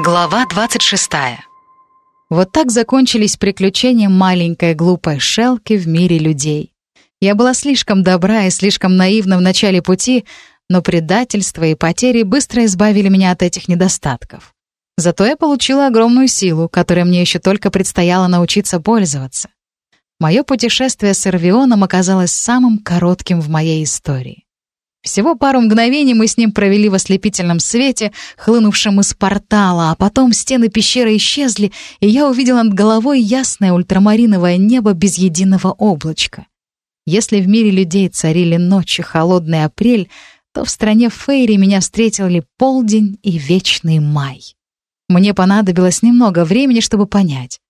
Глава 26. Вот так закончились приключения маленькой глупой Шелки в мире людей. Я была слишком добра и слишком наивна в начале пути, но предательство и потери быстро избавили меня от этих недостатков. Зато я получила огромную силу, которой мне еще только предстояло научиться пользоваться. Мое путешествие с Эрвионом оказалось самым коротким в моей истории. Всего пару мгновений мы с ним провели в ослепительном свете, хлынувшем из портала, а потом стены пещеры исчезли, и я увидела над головой ясное ультрамариновое небо без единого облачка. Если в мире людей царили ночи, холодный апрель, то в стране Фейри меня встретили полдень и вечный май. Мне понадобилось немного времени, чтобы понять.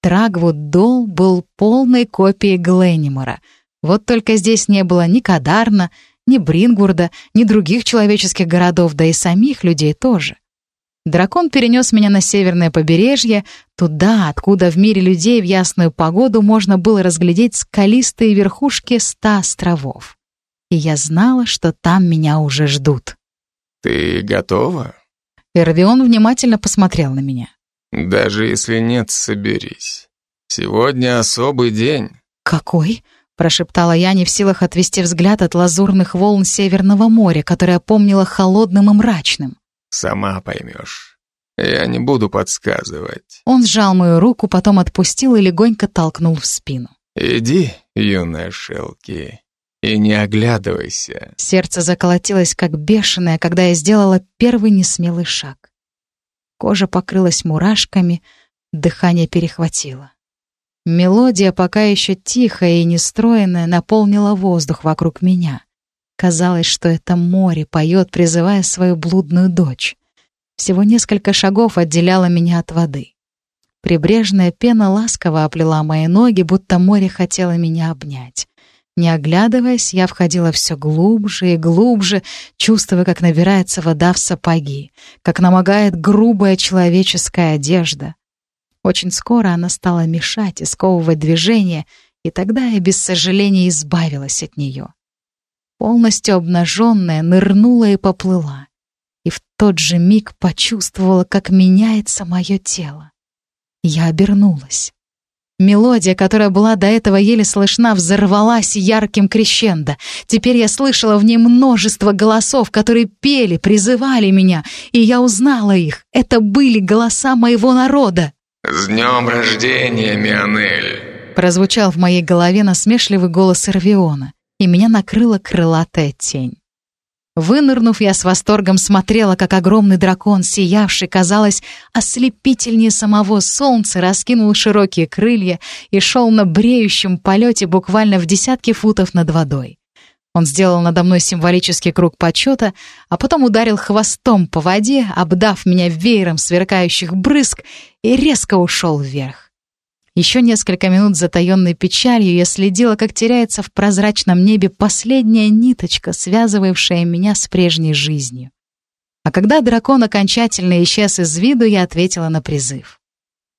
Трагвуд Дол был полной копией Гленнимора. Вот только здесь не было ни Кадарна, ни Брингурда, ни других человеческих городов, да и самих людей тоже. Дракон перенес меня на северное побережье, туда, откуда в мире людей в ясную погоду можно было разглядеть скалистые верхушки ста островов. И я знала, что там меня уже ждут. «Ты готова?» Эрвион внимательно посмотрел на меня. «Даже если нет, соберись. Сегодня особый день». «Какой?» Прошептала я, не в силах отвести взгляд от лазурных волн Северного моря, которое помнила холодным и мрачным. «Сама поймешь. Я не буду подсказывать». Он сжал мою руку, потом отпустил и легонько толкнул в спину. «Иди, юная Шелки, и не оглядывайся». Сердце заколотилось, как бешеное, когда я сделала первый несмелый шаг. Кожа покрылась мурашками, дыхание перехватило. Мелодия, пока еще тихая и нестроенная, наполнила воздух вокруг меня. Казалось, что это море поет, призывая свою блудную дочь. Всего несколько шагов отделяло меня от воды. Прибрежная пена ласково оплела мои ноги, будто море хотело меня обнять. Не оглядываясь, я входила все глубже и глубже, чувствуя, как набирается вода в сапоги, как намогает грубая человеческая одежда. Очень скоро она стала мешать и сковывать движение, и тогда я без сожаления избавилась от нее. Полностью обнаженная, нырнула и поплыла. И в тот же миг почувствовала, как меняется мое тело. Я обернулась. Мелодия, которая была до этого еле слышна, взорвалась ярким крещендо. Теперь я слышала в ней множество голосов, которые пели, призывали меня, и я узнала их. Это были голоса моего народа. «С днем рождения, Мионель!» Прозвучал в моей голове насмешливый голос Эрвиона, и меня накрыла крылатая тень. Вынырнув, я с восторгом смотрела, как огромный дракон, сиявший, казалось, ослепительнее самого солнца, раскинул широкие крылья и шел на бреющем полете буквально в десятки футов над водой. Он сделал надо мной символический круг почета, а потом ударил хвостом по воде, обдав меня веером сверкающих брызг, и резко ушел вверх. Еще несколько минут затаенной печалью я следила, как теряется в прозрачном небе последняя ниточка, связывавшая меня с прежней жизнью. А когда дракон окончательно исчез из виду, я ответила на призыв.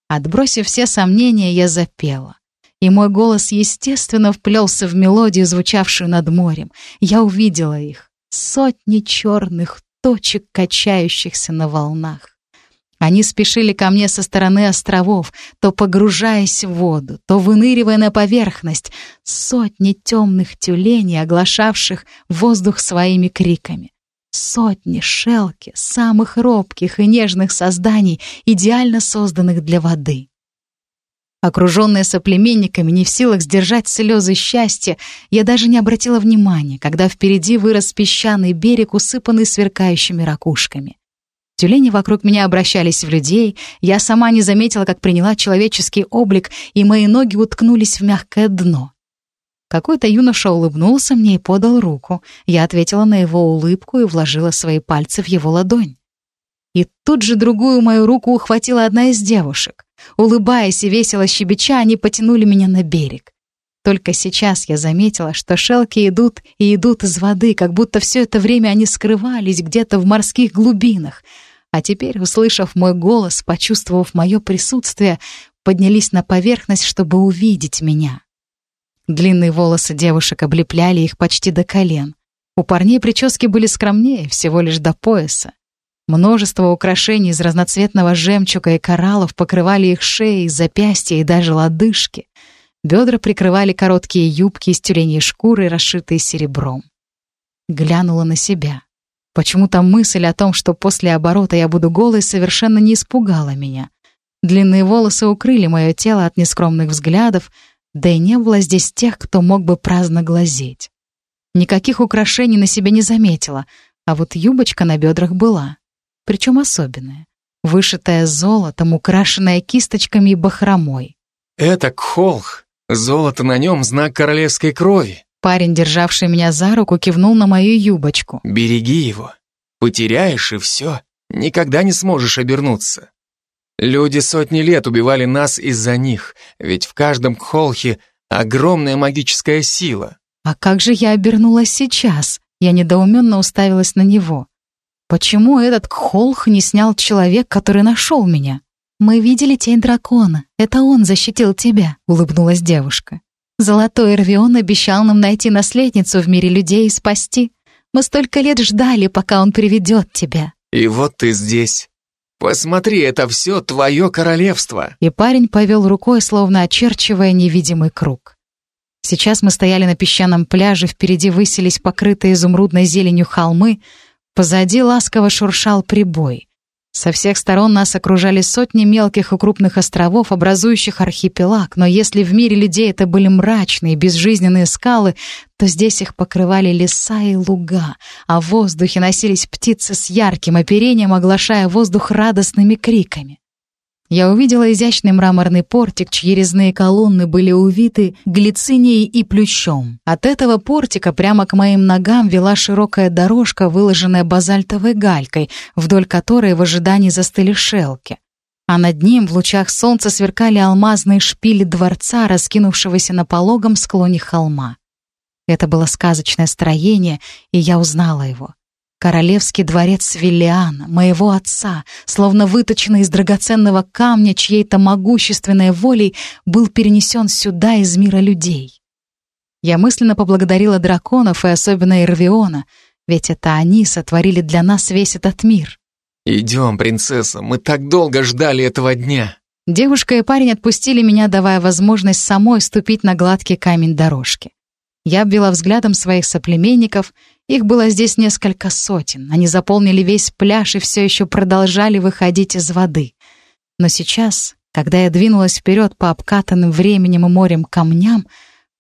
Отбросив все сомнения, я запела и мой голос естественно вплелся в мелодию, звучавшую над морем. Я увидела их, сотни черных точек, качающихся на волнах. Они спешили ко мне со стороны островов, то погружаясь в воду, то выныривая на поверхность, сотни темных тюленей, оглашавших воздух своими криками. Сотни шелки, самых робких и нежных созданий, идеально созданных для воды. Окруженная соплеменниками, не в силах сдержать слезы счастья, я даже не обратила внимания, когда впереди вырос песчаный берег, усыпанный сверкающими ракушками. Тюлени вокруг меня обращались в людей, я сама не заметила, как приняла человеческий облик, и мои ноги уткнулись в мягкое дно. Какой-то юноша улыбнулся мне и подал руку. Я ответила на его улыбку и вложила свои пальцы в его ладонь. И тут же другую мою руку ухватила одна из девушек. Улыбаясь и весело щебеча, они потянули меня на берег. Только сейчас я заметила, что шелки идут и идут из воды, как будто все это время они скрывались где-то в морских глубинах. А теперь, услышав мой голос, почувствовав мое присутствие, поднялись на поверхность, чтобы увидеть меня. Длинные волосы девушек облепляли их почти до колен. У парней прически были скромнее, всего лишь до пояса. Множество украшений из разноцветного жемчуга и кораллов покрывали их шеи, запястья и даже лодыжки. Бедра прикрывали короткие юбки из тюленей шкуры, расшитые серебром. Глянула на себя. Почему-то мысль о том, что после оборота я буду голой, совершенно не испугала меня. Длинные волосы укрыли мое тело от нескромных взглядов, да и не было здесь тех, кто мог бы праздно глазеть. Никаких украшений на себе не заметила, а вот юбочка на бедрах была. Причем особенная. Вышитая золотом, украшенная кисточками и бахромой. «Это кхолх. Золото на нем — знак королевской крови». Парень, державший меня за руку, кивнул на мою юбочку. «Береги его. Потеряешь, и все. Никогда не сможешь обернуться. Люди сотни лет убивали нас из-за них, ведь в каждом кхолхе огромная магическая сила. А как же я обернулась сейчас? Я недоуменно уставилась на него. Почему этот кхолх не снял человек, который нашел меня? Мы видели тень дракона. Это он защитил тебя, улыбнулась девушка. Золотой Эрвион обещал нам найти наследницу в мире людей и спасти. Мы столько лет ждали, пока он приведет тебя. И вот ты здесь. Посмотри, это все твое королевство. И парень повел рукой, словно очерчивая невидимый круг. Сейчас мы стояли на песчаном пляже, впереди высились покрытые изумрудной зеленью холмы, позади ласково шуршал прибой. Со всех сторон нас окружали сотни мелких и крупных островов, образующих архипелаг, но если в мире людей это были мрачные, безжизненные скалы, то здесь их покрывали леса и луга, а в воздухе носились птицы с ярким оперением, оглашая воздух радостными криками. Я увидела изящный мраморный портик, чьи резные колонны были увиты глицинией и плющом. От этого портика прямо к моим ногам вела широкая дорожка, выложенная базальтовой галькой, вдоль которой в ожидании застыли шелки. А над ним в лучах солнца сверкали алмазные шпили дворца, раскинувшегося на пологом склоне холма. Это было сказочное строение, и я узнала его. Королевский дворец Виллиана, моего отца, словно выточенный из драгоценного камня чьей-то могущественной волей, был перенесен сюда из мира людей. Я мысленно поблагодарила драконов и особенно Ирвиона, ведь это они сотворили для нас весь этот мир. «Идем, принцесса, мы так долго ждали этого дня!» Девушка и парень отпустили меня, давая возможность самой ступить на гладкий камень дорожки. Я обвела взглядом своих соплеменников — их было здесь несколько сотен. Они заполнили весь пляж и все еще продолжали выходить из воды. Но сейчас, когда я двинулась вперед по обкатанным временем и морем камням,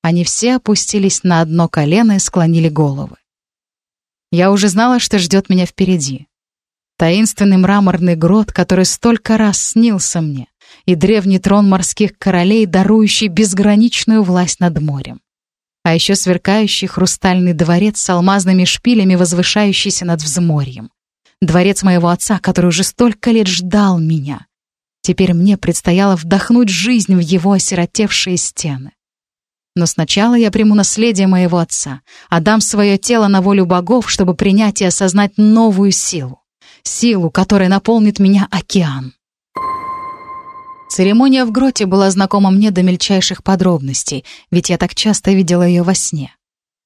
они все опустились на одно колено и склонили головы. Я уже знала, что ждет меня впереди. Таинственный мраморный грот, который столько раз снился мне, и древний трон морских королей, дарующий безграничную власть над морем а еще сверкающий хрустальный дворец с алмазными шпилями, возвышающийся над взморьем. Дворец моего отца, который уже столько лет ждал меня. Теперь мне предстояло вдохнуть жизнь в его осиротевшие стены. Но сначала я приму наследие моего отца, отдам свое тело на волю богов, чтобы принять и осознать новую силу. Силу, которая наполнит меня океан. Церемония в гроте была знакома мне до мельчайших подробностей, ведь я так часто видела ее во сне.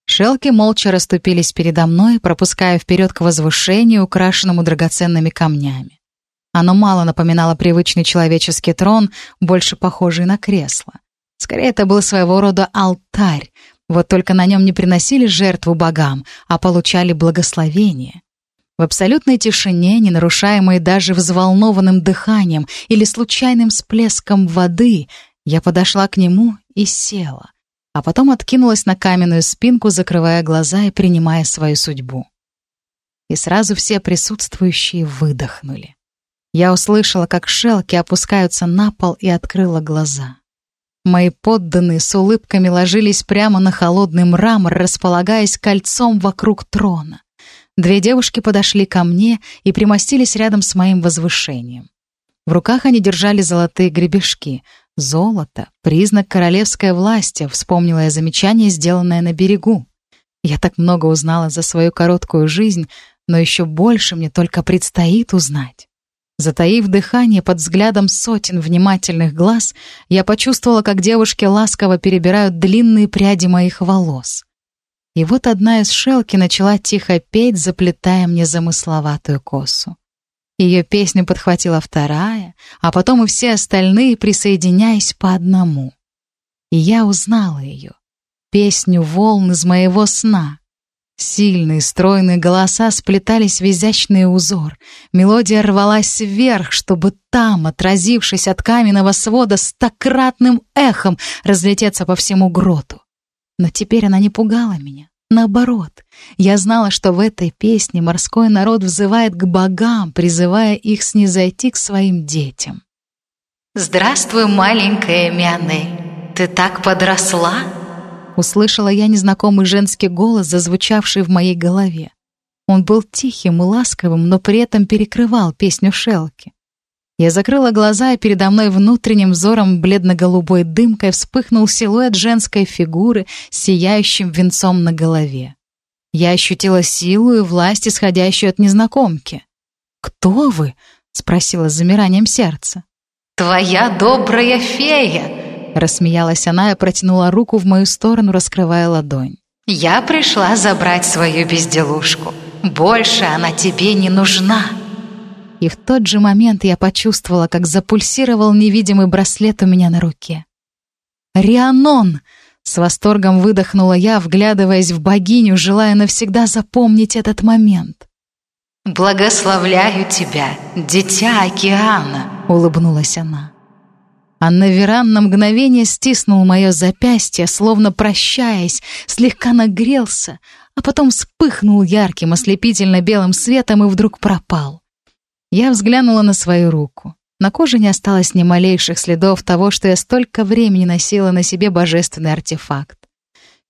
Шелки молча расступились передо мной, пропуская вперед к возвышению, украшенному драгоценными камнями. Оно мало напоминало привычный человеческий трон, больше похожий на кресло. Скорее, это был своего рода алтарь, вот только на нем не приносили жертву богам, а получали благословение. В абсолютной тишине, не нарушаемой даже взволнованным дыханием или случайным всплеском воды, я подошла к нему и села, а потом откинулась на каменную спинку, закрывая глаза и принимая свою судьбу. И сразу все присутствующие выдохнули. Я услышала, как шелки опускаются на пол и открыла глаза. Мои подданные с улыбками ложились прямо на холодный мрамор, располагаясь кольцом вокруг трона. Две девушки подошли ко мне и примостились рядом с моим возвышением. В руках они держали золотые гребешки. Золото — признак королевской власти, вспомнила я замечание, сделанное на берегу. Я так много узнала за свою короткую жизнь, но еще больше мне только предстоит узнать. Затаив дыхание под взглядом сотен внимательных глаз, я почувствовала, как девушки ласково перебирают длинные пряди моих волос. И вот одна из шелки начала тихо петь, заплетая мне замысловатую косу. Ее песню подхватила вторая, а потом и все остальные, присоединяясь по одному. И я узнала ее. Песню волн из моего сна. Сильные, стройные голоса сплетались в изящный узор. Мелодия рвалась вверх, чтобы там, отразившись от каменного свода, стократным эхом разлететься по всему гроту. Но теперь она не пугала меня. Наоборот, я знала, что в этой песне морской народ взывает к богам, призывая их снизойти к своим детям. «Здравствуй, маленькая Мианель, ты так подросла?» Услышала я незнакомый женский голос, зазвучавший в моей голове. Он был тихим и ласковым, но при этом перекрывал песню Шелки. Я закрыла глаза, и передо мной внутренним взором бледно-голубой дымкой вспыхнул силуэт женской фигуры с сияющим венцом на голове. Я ощутила силу и власть, исходящую от незнакомки. «Кто вы?» — спросила с замиранием сердца. «Твоя добрая фея!» Рассмеялась она и протянула руку в мою сторону, раскрывая ладонь. «Я пришла забрать свою безделушку. Больше она тебе не нужна». И в тот же момент я почувствовала, как запульсировал невидимый браслет у меня на руке. «Рианон!» — с восторгом выдохнула я, вглядываясь в богиню, желая навсегда запомнить этот момент. «Благословляю тебя, дитя океана!» — улыбнулась она. Анна Веран на мгновение стиснул мое запястье, словно прощаясь, слегка нагрелся, а потом вспыхнул ярким ослепительно-белым светом и вдруг пропал. Я взглянула на свою руку. На коже не осталось ни малейших следов того, что я столько времени носила на себе божественный артефакт.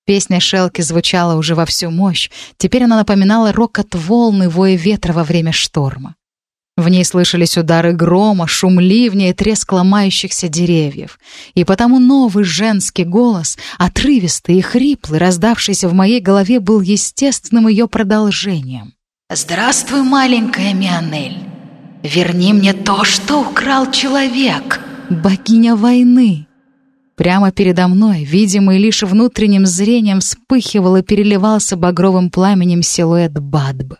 Песня Шелки звучала уже во всю мощь, теперь она напоминала рокот волны воя ветра во время шторма. В ней слышались удары грома, шум ливня и треск ломающихся деревьев. И потому новый женский голос, отрывистый и хриплый, раздавшийся в моей голове, был естественным ее продолжением. «Здравствуй, маленькая Мианель. Верни мне то, что украл человек». «Богиня войны». Прямо передо мной, видимый лишь внутренним зрением, вспыхивал и переливался багровым пламенем силуэт Бадбы.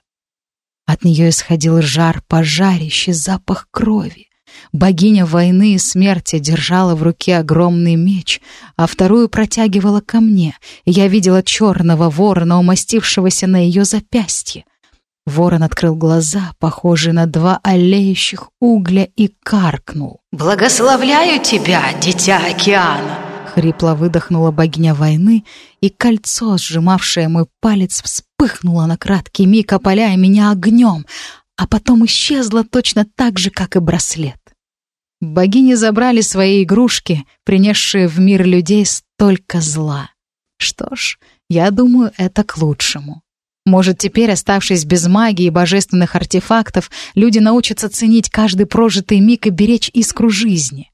От нее исходил жар пожарищий, запах крови. Богиня войны и смерти держала в руке огромный меч, а вторую протягивала ко мне, я видела черного ворона, умастившегося на ее запястье. Ворон открыл глаза, похожие на два олеющих угля, и каркнул. «Благословляю тебя, дитя океана!» Хрипло выдохнула богиня войны, и кольцо, сжимавшее мой палец, вспыхнуло на краткий миг, опаляя меня огнем, а потом исчезло точно так же, как и браслет. Богини забрали свои игрушки, принесшие в мир людей столько зла. Что ж, я думаю, это к лучшему. Может, теперь, оставшись без магии и божественных артефактов, люди научатся ценить каждый прожитый миг и беречь искру жизни.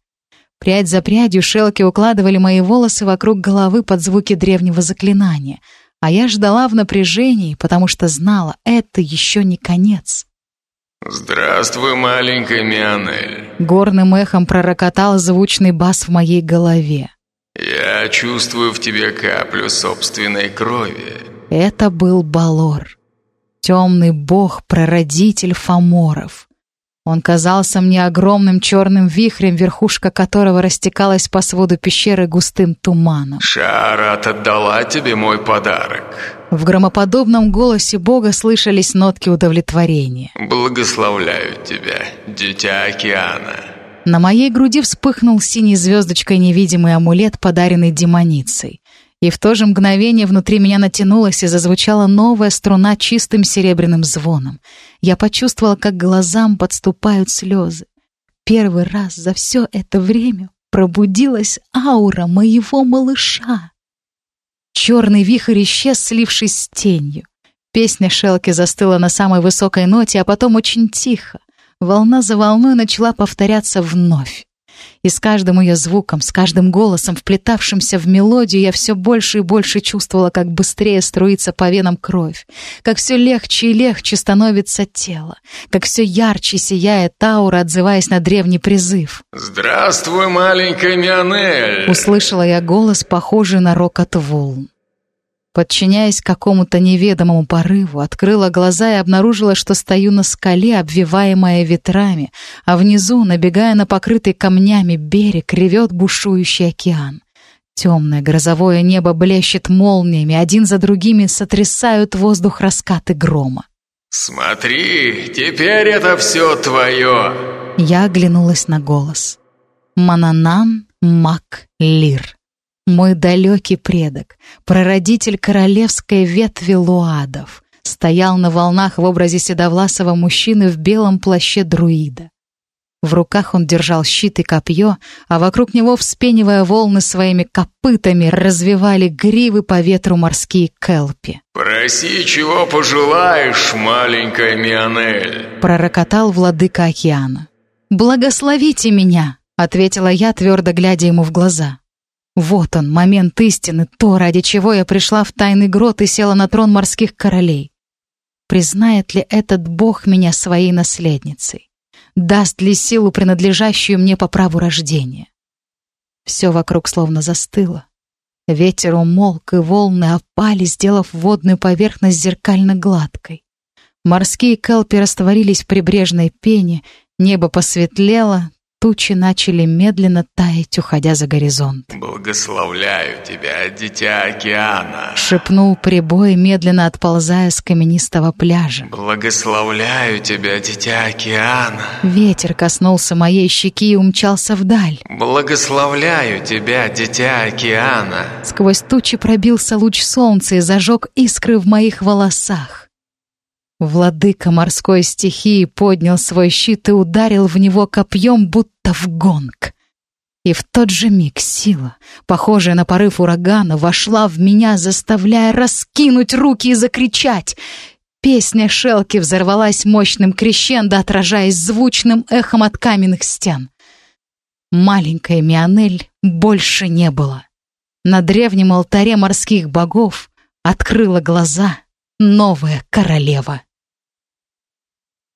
Прядь за прядью шелки укладывали мои волосы вокруг головы под звуки древнего заклинания, а я ждала в напряжении, потому что знала, это еще не конец. «Здравствуй, маленькая Мианель!» Горным эхом пророкотал звучный бас в моей голове. «Я чувствую в тебе каплю собственной крови». Это был Балор, темный бог, прародитель Фоморов. Он казался мне огромным черным вихрем, верхушка которого растекалась по своду пещеры густым туманом. «Шарат отдала тебе мой подарок». В громоподобном голосе Бога слышались нотки удовлетворения. «Благословляю тебя, дитя океана». На моей груди вспыхнул синей звездочкой невидимый амулет, подаренный демоницей. И в то же мгновение внутри меня натянулась и зазвучала новая струна чистым серебряным звоном. Я почувствовала, как глазам подступают слезы. Первый раз за все это время пробудилась аура моего малыша. Черный вихрь исчез, слившись с тенью. Песня Шелки застыла на самой высокой ноте, а потом очень тихо. Волна за волной начала повторяться вновь. И с каждым ее звуком, с каждым голосом, вплетавшимся в мелодию, я все больше и больше чувствовала, как быстрее струится по венам кровь, как все легче и легче становится тело, как все ярче сияет аура, отзываясь на древний призыв. «Здравствуй, маленькая Мионель!» Услышала я голос, похожий на рокот волн. Подчиняясь какому-то неведомому порыву, открыла глаза и обнаружила, что стою на скале, обвиваемая ветрами, а внизу, набегая на покрытый камнями берег, ревет бушующий океан. Темное грозовое небо блещет молниями, один за другими сотрясают воздух раскаты грома. «Смотри, теперь это все твое!» Я оглянулась на голос. Мананан Мак Лир. Мой далекий предок, прародитель королевской ветви луадов, стоял на волнах в образе седовласого мужчины в белом плаще друида. В руках он держал щит и копье, а вокруг него, вспенивая волны своими копытами, развивали гривы по ветру морские келпи. «Проси, чего пожелаешь, маленькая Мионель!» — пророкотал владыка океана. «Благословите меня!» — ответила я, твердо глядя ему в глаза. Вот он, момент истины, то, ради чего я пришла в тайный грот и села на трон морских королей. Признает ли этот бог меня своей наследницей? Даст ли силу, принадлежащую мне по праву рождения? Все вокруг словно застыло. Ветер умолк, и волны опали, сделав водную поверхность зеркально гладкой. Морские келпи растворились в прибрежной пене, небо посветлело, Тучи начали медленно таять, уходя за горизонт. «Благословляю тебя, дитя океана!» Шепнул прибой, медленно отползая с каменистого пляжа. «Благословляю тебя, дитя океана!» Ветер коснулся моей щеки и умчался вдаль. «Благословляю тебя, дитя океана!» Сквозь тучи пробился луч солнца и зажег искры в моих волосах. Владыка морской стихии поднял свой щит и ударил в него копьем, будто в гонг. И в тот же миг сила, похожая на порыв урагана, вошла в меня, заставляя раскинуть руки и закричать. Песня Шелки взорвалась мощным крещендо, отражаясь звучным эхом от каменных стен. Маленькая Мионель больше не было. На древнем алтаре морских богов открыла глаза новая королева.